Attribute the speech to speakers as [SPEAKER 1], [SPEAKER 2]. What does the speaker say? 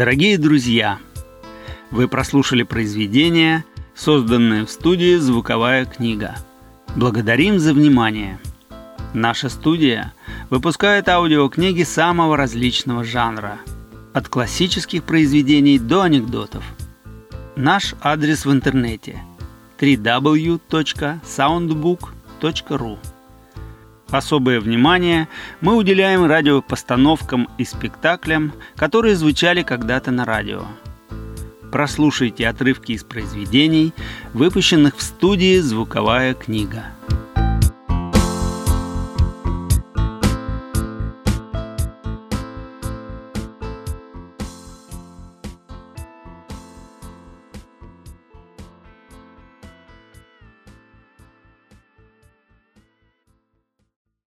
[SPEAKER 1] Дорогие друзья, вы прослушали произведение, созданное в студии «Звуковая книга». Благодарим за внимание. Наша студия выпускает аудиокниги самого различного жанра, от классических произведений до анекдотов. Наш адрес в интернете www.soundbook.ru Особое внимание мы уделяем радиопостановкам и спектаклям, которые звучали когда-то на радио. Прослушайте отрывки из произведений, выпущенных в студии «Звуковая книга».